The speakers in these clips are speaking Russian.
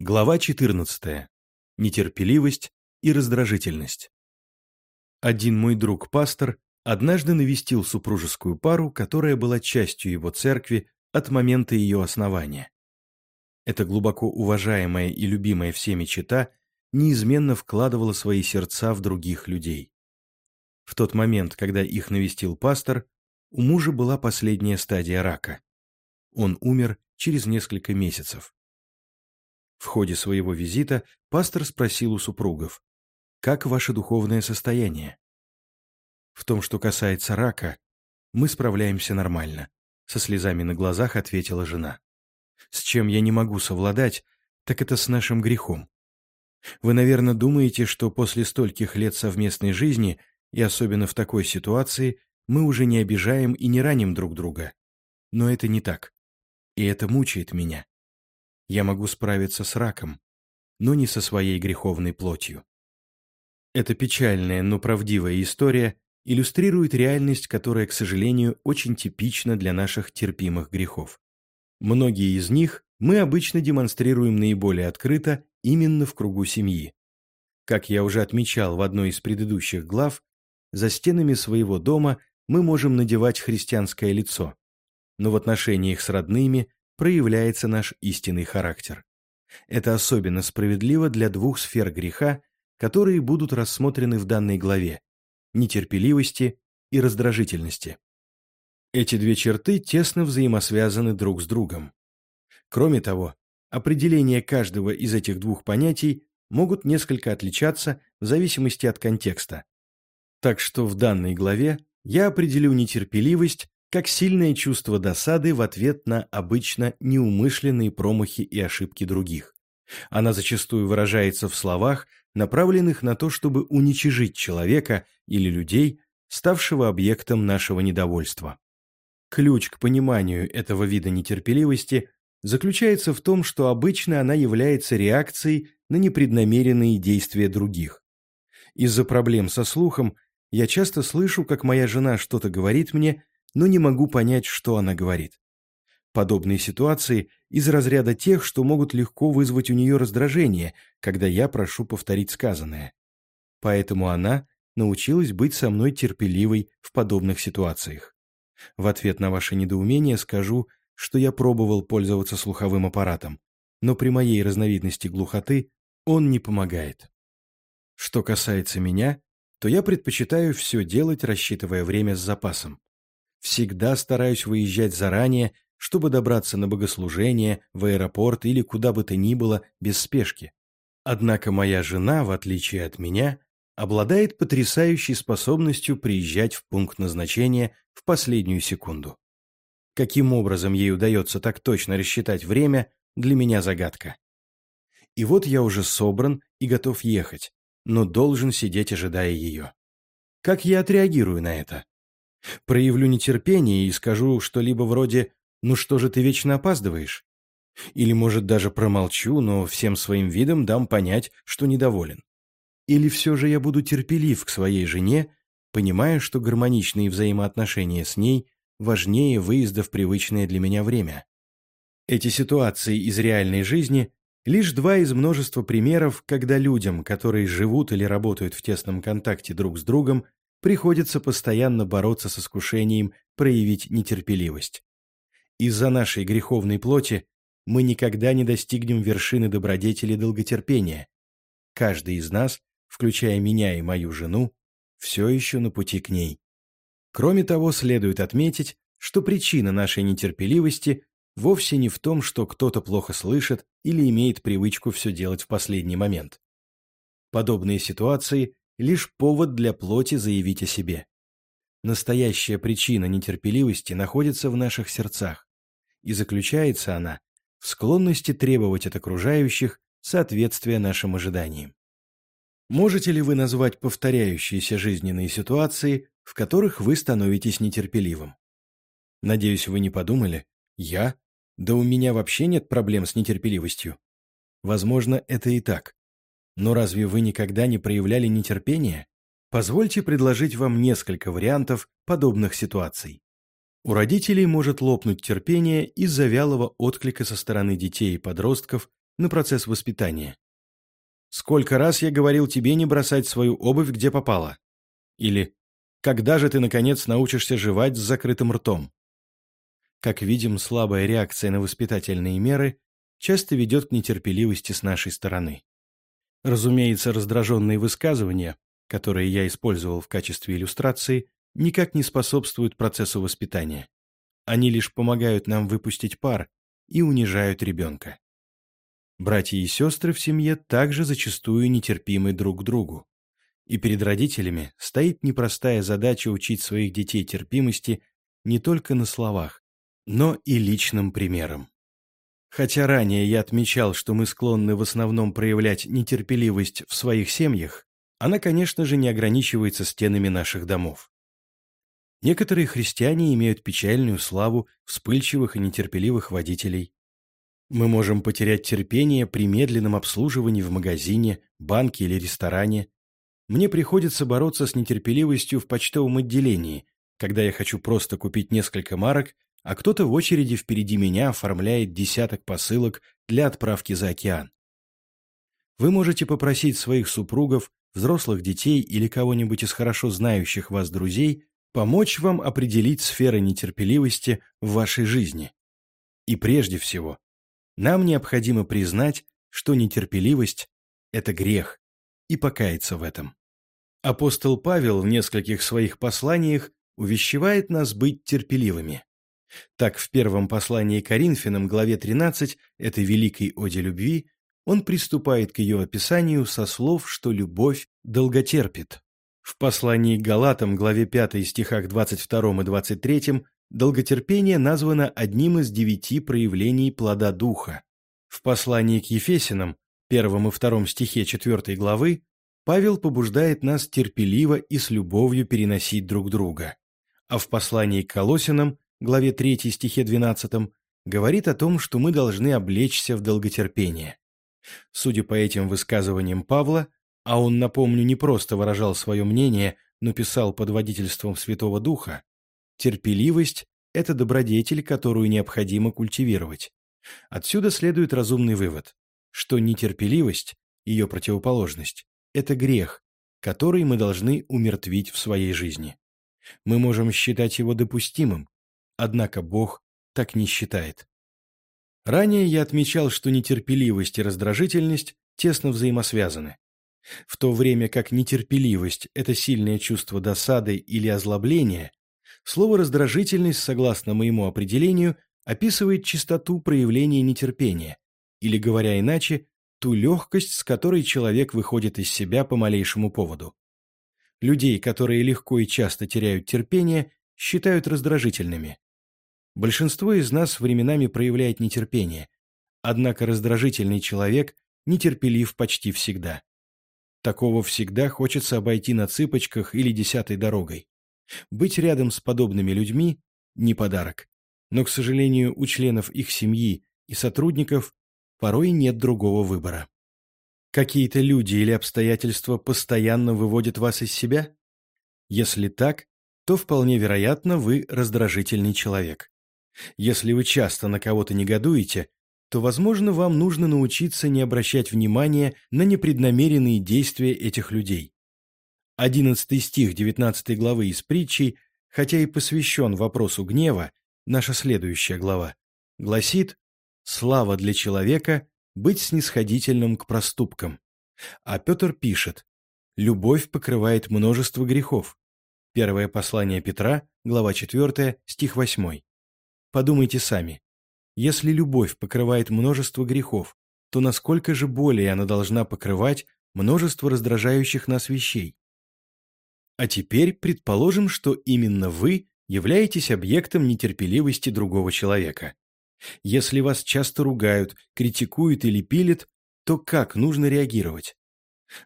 Глава 14. Нетерпеливость и раздражительность. Один мой друг-пастор однажды навестил супружескую пару, которая была частью его церкви от момента ее основания. Эта глубоко уважаемая и любимая всеми чита неизменно вкладывала свои сердца в других людей. В тот момент, когда их навестил пастор, у мужа была последняя стадия рака. Он умер через несколько месяцев. В ходе своего визита пастор спросил у супругов, «Как ваше духовное состояние?» В том, что касается рака, мы справляемся нормально, со слезами на глазах ответила жена. С чем я не могу совладать, так это с нашим грехом. Вы, наверное, думаете, что после стольких лет совместной жизни, и особенно в такой ситуации, мы уже не обижаем и не раним друг друга. Но это не так. И это мучает меня я могу справиться с раком, но не со своей греховной плотью. Эта печальная, но правдивая история иллюстрирует реальность, которая, к сожалению, очень типична для наших терпимых грехов. Многие из них мы обычно демонстрируем наиболее открыто именно в кругу семьи. Как я уже отмечал в одной из предыдущих глав, за стенами своего дома мы можем надевать христианское лицо, но в отношениях с родными проявляется наш истинный характер. Это особенно справедливо для двух сфер греха, которые будут рассмотрены в данной главе – нетерпеливости и раздражительности. Эти две черты тесно взаимосвязаны друг с другом. Кроме того, определения каждого из этих двух понятий могут несколько отличаться в зависимости от контекста. Так что в данной главе я определю нетерпеливость как сильное чувство досады в ответ на обычно неумышленные промахи и ошибки других. Она зачастую выражается в словах, направленных на то, чтобы уничижить человека или людей, ставшего объектом нашего недовольства. Ключ к пониманию этого вида нетерпеливости заключается в том, что обычно она является реакцией на непреднамеренные действия других. Из-за проблем со слухом я часто слышу, как моя жена что-то говорит мне, но не могу понять, что она говорит. Подобные ситуации из разряда тех, что могут легко вызвать у нее раздражение, когда я прошу повторить сказанное. Поэтому она научилась быть со мной терпеливой в подобных ситуациях. В ответ на ваше недоумение скажу, что я пробовал пользоваться слуховым аппаратом, но при моей разновидности глухоты он не помогает. Что касается меня, то я предпочитаю все делать, рассчитывая время с запасом. Всегда стараюсь выезжать заранее, чтобы добраться на богослужение, в аэропорт или куда бы то ни было без спешки. Однако моя жена, в отличие от меня, обладает потрясающей способностью приезжать в пункт назначения в последнюю секунду. Каким образом ей удается так точно рассчитать время, для меня загадка. И вот я уже собран и готов ехать, но должен сидеть, ожидая ее. Как я отреагирую на это? Проявлю нетерпение и скажу что-либо вроде «Ну что же ты вечно опаздываешь?» Или, может, даже промолчу, но всем своим видом дам понять, что недоволен. Или все же я буду терпелив к своей жене, понимая, что гармоничные взаимоотношения с ней важнее выезда в привычное для меня время. Эти ситуации из реальной жизни – лишь два из множества примеров, когда людям, которые живут или работают в тесном контакте друг с другом, приходится постоянно бороться с искушением проявить нетерпеливость. Из-за нашей греховной плоти мы никогда не достигнем вершины добродетели долготерпения. Каждый из нас, включая меня и мою жену, все еще на пути к ней. Кроме того, следует отметить, что причина нашей нетерпеливости вовсе не в том, что кто-то плохо слышит или имеет привычку все делать в последний момент. Подобные ситуации лишь повод для плоти заявить о себе. Настоящая причина нетерпеливости находится в наших сердцах, и заключается она в склонности требовать от окружающих соответствия нашим ожиданиям. Можете ли вы назвать повторяющиеся жизненные ситуации, в которых вы становитесь нетерпеливым? Надеюсь, вы не подумали, я? Да у меня вообще нет проблем с нетерпеливостью. Возможно, это и так. Но разве вы никогда не проявляли нетерпения? Позвольте предложить вам несколько вариантов подобных ситуаций. У родителей может лопнуть терпение из-за вялого отклика со стороны детей и подростков на процесс воспитания. «Сколько раз я говорил тебе не бросать свою обувь, где попало?» Или «Когда же ты, наконец, научишься жевать с закрытым ртом?» Как видим, слабая реакция на воспитательные меры часто ведет к нетерпеливости с нашей стороны. Разумеется, раздраженные высказывания, которые я использовал в качестве иллюстрации, никак не способствуют процессу воспитания. Они лишь помогают нам выпустить пар и унижают ребенка. Братья и сестры в семье также зачастую нетерпимы друг к другу. И перед родителями стоит непростая задача учить своих детей терпимости не только на словах, но и личным примером. Хотя ранее я отмечал, что мы склонны в основном проявлять нетерпеливость в своих семьях, она, конечно же, не ограничивается стенами наших домов. Некоторые христиане имеют печальную славу вспыльчивых и нетерпеливых водителей. Мы можем потерять терпение при медленном обслуживании в магазине, банке или ресторане. Мне приходится бороться с нетерпеливостью в почтовом отделении, когда я хочу просто купить несколько марок а кто-то в очереди впереди меня оформляет десяток посылок для отправки за океан. Вы можете попросить своих супругов, взрослых детей или кого-нибудь из хорошо знающих вас друзей помочь вам определить сферы нетерпеливости в вашей жизни. И прежде всего, нам необходимо признать, что нетерпеливость – это грех, и покаяться в этом. Апостол Павел в нескольких своих посланиях увещевает нас быть терпеливыми. Так, в первом послании Коринфянам, главе 13, этой великой оде любви, он приступает к ее описанию со слов, что любовь долготерпит. В послании к Галатам, главе 5, стихах 22 и 23, долготерпение названо одним из девяти проявлений плода Духа. В послании к Ефесинам, первом и втором стихе 4 главы, Павел побуждает нас терпеливо и с любовью переносить друг друга. А в послании к Колосинам главе 3 стихе 12, говорит о том, что мы должны облечься в долготерпение. Судя по этим высказываниям Павла, а он, напомню, не просто выражал свое мнение, но писал под водительством Святого Духа, терпеливость – это добродетель, которую необходимо культивировать. Отсюда следует разумный вывод, что нетерпеливость, ее противоположность, это грех, который мы должны умертвить в своей жизни. Мы можем считать его допустимым, Однако Бог так не считает. Ранее я отмечал, что нетерпеливость и раздражительность тесно взаимосвязаны. В то время как нетерпеливость – это сильное чувство досады или озлобления, слово «раздражительность», согласно моему определению, описывает чистоту проявления нетерпения, или, говоря иначе, ту легкость, с которой человек выходит из себя по малейшему поводу. Людей, которые легко и часто теряют терпение, считают раздражительными. Большинство из нас временами проявляет нетерпение, однако раздражительный человек нетерпелив почти всегда. Такого всегда хочется обойти на цыпочках или десятой дорогой. Быть рядом с подобными людьми – не подарок. Но, к сожалению, у членов их семьи и сотрудников порой нет другого выбора. Какие-то люди или обстоятельства постоянно выводят вас из себя? Если так, то вполне вероятно вы раздражительный человек. Если вы часто на кого-то негодуете, то, возможно, вам нужно научиться не обращать внимания на непреднамеренные действия этих людей. Одиннадцатый стих девятнадцатой главы из притчей, хотя и посвящен вопросу гнева, наша следующая глава, гласит «Слава для человека быть снисходительным к проступкам». А Петр пишет «Любовь покрывает множество грехов». Первое послание Петра, глава 4, стих 8. Подумайте сами. Если любовь покрывает множество грехов, то насколько же более она должна покрывать множество раздражающих нас вещей? А теперь предположим, что именно вы являетесь объектом нетерпеливости другого человека. Если вас часто ругают, критикуют или пилят, то как нужно реагировать?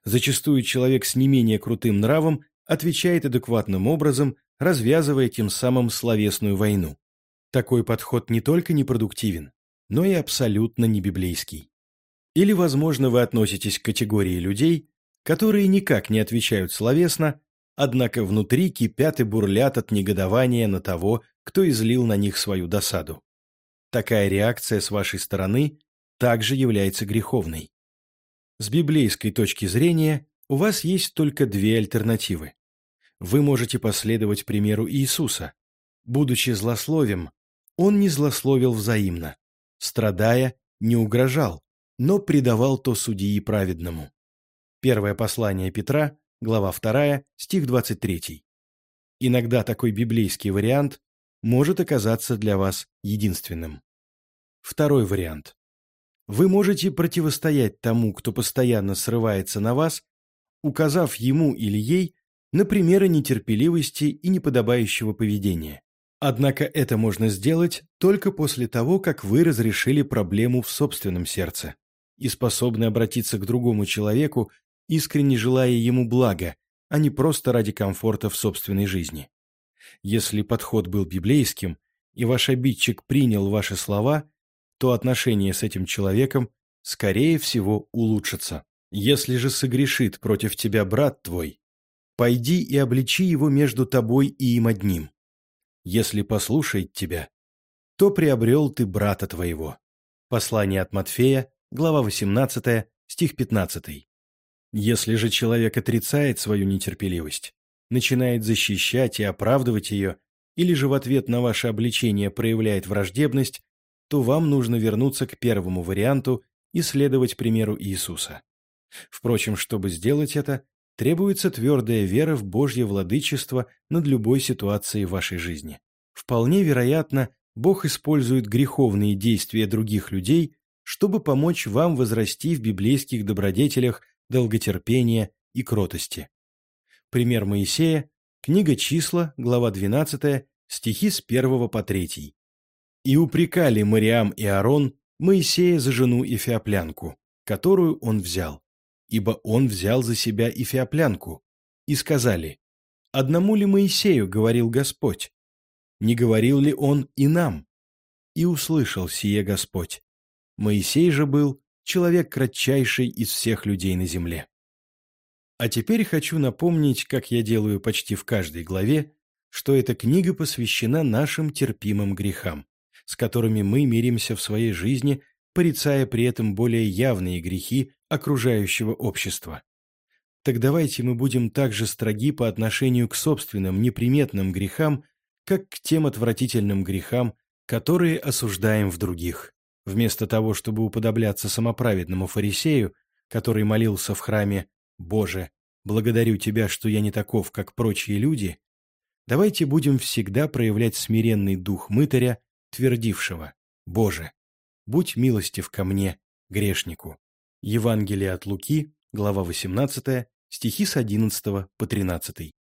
Зачастую человек с не менее крутым нравом отвечает адекватным образом, развязывая тем самым словесную войну. Такой подход не только непродуктивен, но и абсолютно не библейский. Или, возможно, вы относитесь к категории людей, которые никак не отвечают словесно, однако внутри кипят и бурлят от негодования на того, кто излил на них свою досаду. Такая реакция с вашей стороны также является греховной. С библейской точки зрения у вас есть только две альтернативы. Вы можете последовать примеру Иисуса. Будучи злословим, он не злословил взаимно. Страдая, не угрожал, но предавал то судьи праведному. Первое послание Петра, глава 2, стих 23. Иногда такой библейский вариант может оказаться для вас единственным. Второй вариант. Вы можете противостоять тому, кто постоянно срывается на вас, указав ему или ей на примеры нетерпеливости и неподобающего поведения. Однако это можно сделать только после того, как вы разрешили проблему в собственном сердце и способны обратиться к другому человеку, искренне желая ему блага, а не просто ради комфорта в собственной жизни. Если подход был библейским, и ваш обидчик принял ваши слова, то отношения с этим человеком, скорее всего, улучшатся. Если же согрешит против тебя брат твой, пойди и обличи его между тобой и им одним. Если послушает тебя, то приобрел ты брата твоего. Послание от Матфея, глава 18, стих 15. Если же человек отрицает свою нетерпеливость, начинает защищать и оправдывать ее, или же в ответ на ваше обличение проявляет враждебность, то вам нужно вернуться к первому варианту и следовать примеру Иисуса. Впрочем, чтобы сделать это, требуется твердая вера в Божье владычество над любой ситуацией вашей жизни. Вполне вероятно, Бог использует греховные действия других людей, чтобы помочь вам возрасти в библейских добродетелях долготерпения и кротости. Пример Моисея, книга Числа, глава 12, стихи с 1 по 3. «И упрекали Мариам и Аарон Моисея за жену Эфиоплянку, которую он взял, ибо он взял за себя Эфиоплянку, и сказали, «Одному ли Моисею говорил Господь? Не говорил ли он и нам?» И услышал сие Господь. Моисей же был человек кратчайший из всех людей на земле. А теперь хочу напомнить, как я делаю почти в каждой главе, что эта книга посвящена нашим терпимым грехам, с которыми мы миримся в своей жизни, порицая при этом более явные грехи окружающего общества. Так давайте мы будем так же строги по отношению к собственным неприметным грехам, как к тем отвратительным грехам, которые осуждаем в других. Вместо того, чтобы уподобляться самоправедному фарисею, который молился в храме «Боже, благодарю Тебя, что я не таков, как прочие люди», давайте будем всегда проявлять смиренный дух мытаря, твердившего «Боже, будь милостив ко мне, грешнику». Евангелие от Луки, глава 18, стихи с 11 по 13.